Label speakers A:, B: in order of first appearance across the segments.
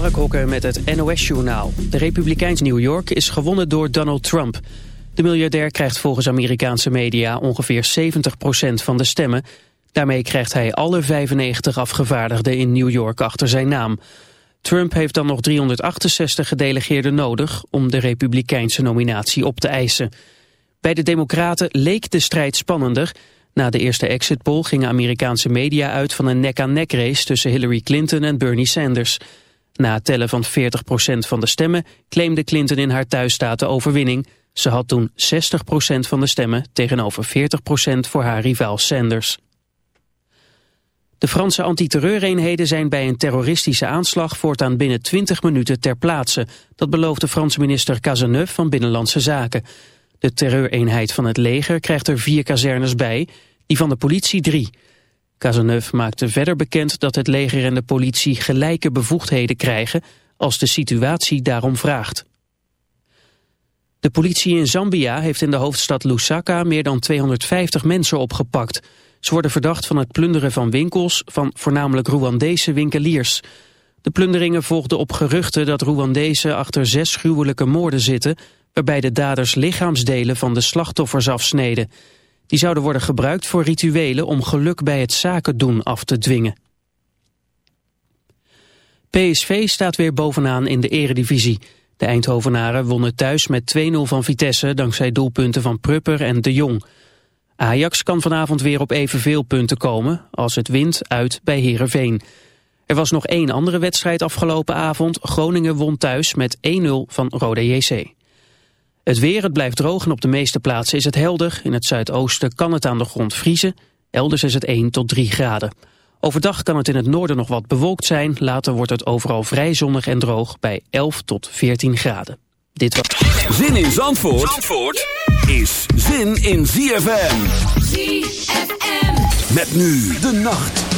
A: Mark Hokker met het NOS-journaal. De Republikeins New York is gewonnen door Donald Trump. De miljardair krijgt volgens Amerikaanse media ongeveer 70% van de stemmen. Daarmee krijgt hij alle 95 afgevaardigden in New York achter zijn naam. Trump heeft dan nog 368 gedelegeerden nodig om de Republikeinse nominatie op te eisen. Bij de Democraten leek de strijd spannender... Na de eerste exit poll gingen Amerikaanse media uit van een nek-aan-nek race tussen Hillary Clinton en Bernie Sanders. Na het tellen van 40% van de stemmen claimde Clinton in haar thuisstaat de overwinning. Ze had toen 60% van de stemmen tegenover 40% voor haar rivaal Sanders. De Franse antiterreureenheden zijn bij een terroristische aanslag voortaan binnen 20 minuten ter plaatse. Dat beloofde Franse minister Cazeneuve van Binnenlandse Zaken. De terreureenheid van het leger krijgt er vier kazernes bij, die van de politie drie. Cazeneuve maakte verder bekend dat het leger en de politie gelijke bevoegdheden krijgen als de situatie daarom vraagt. De politie in Zambia heeft in de hoofdstad Lusaka meer dan 250 mensen opgepakt. Ze worden verdacht van het plunderen van winkels van voornamelijk Rwandese winkeliers. De plunderingen volgden op geruchten dat Rwandese achter zes gruwelijke moorden zitten... waarbij de daders lichaamsdelen van de slachtoffers afsneden. Die zouden worden gebruikt voor rituelen om geluk bij het zaken doen af te dwingen. PSV staat weer bovenaan in de eredivisie. De Eindhovenaren wonnen thuis met 2-0 van Vitesse dankzij doelpunten van Prupper en De Jong. Ajax kan vanavond weer op evenveel punten komen als het wint uit bij Heerenveen. Er was nog één andere wedstrijd afgelopen avond. Groningen won thuis met 1-0 van Rode JC. Het weer, het blijft droog en op de meeste plaatsen is het helder. In het zuidoosten kan het aan de grond vriezen. Elders is het 1 tot 3 graden. Overdag kan het in het noorden nog wat bewolkt zijn. Later wordt het overal vrij zonnig en droog bij 11 tot 14 graden. Dit was...
B: Zin in Zandvoort, Zandvoort is zin in ZFM.
C: ZFM.
B: Met nu de nacht.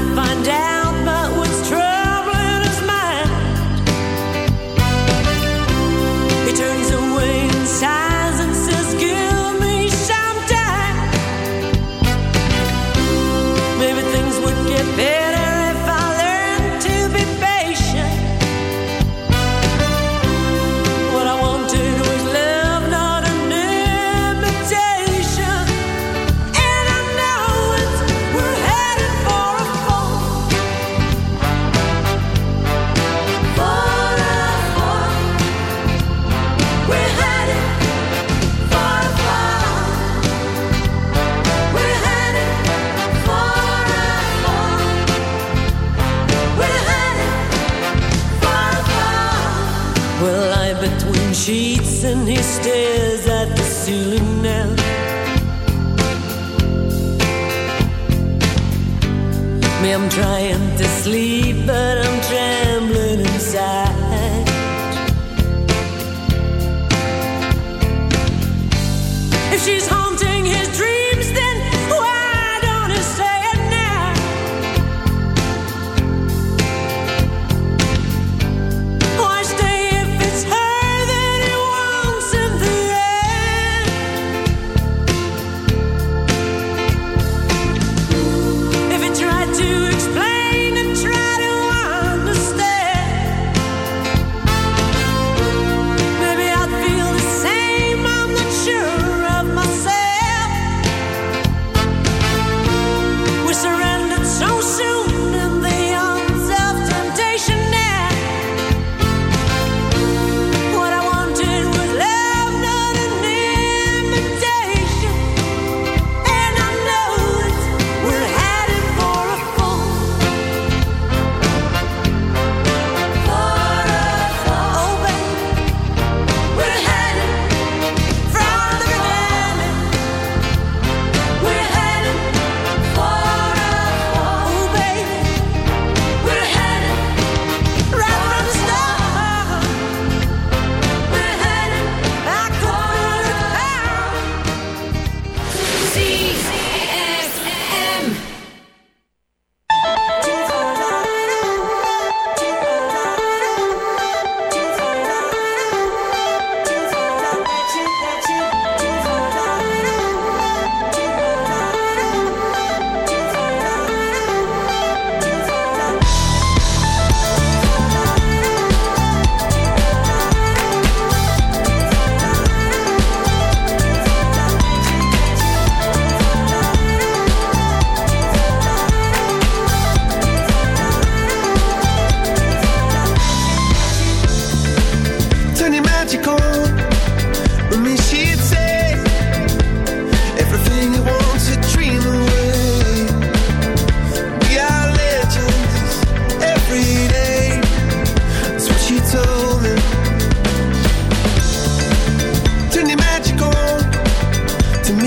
B: trying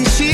B: she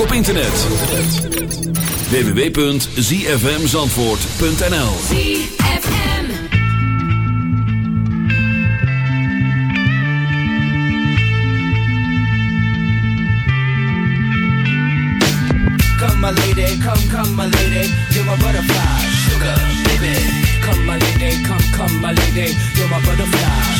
B: Ook op internet. www.zfmzandvoort.nl
D: ZFM.
E: Come my lady, come, come my lady, you're my butterfly, sugar, baby. Come my lady, come, come my lady, you're my butterfly,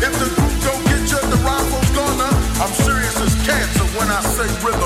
D: If the group don't
F: get you, the rival's gonna. I'm serious as cancer when I say
B: rhythm.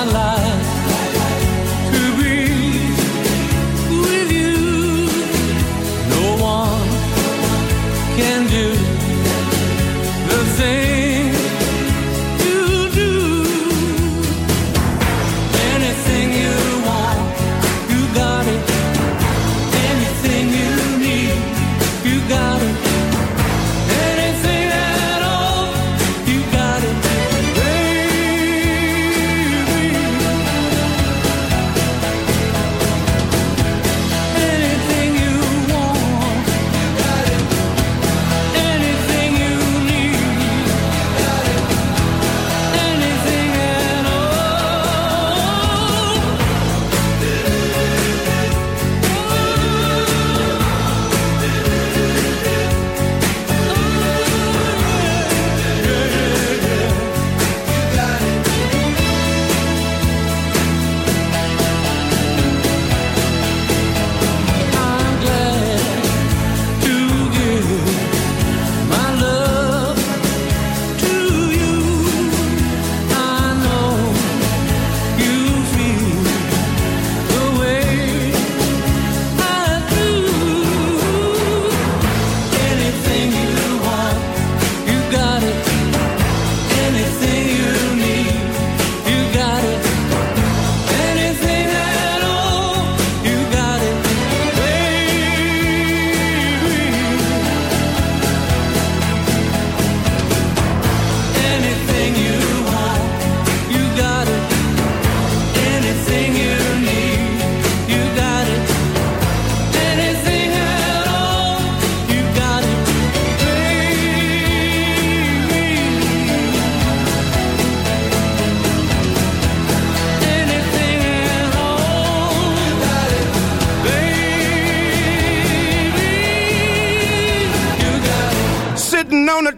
G: my life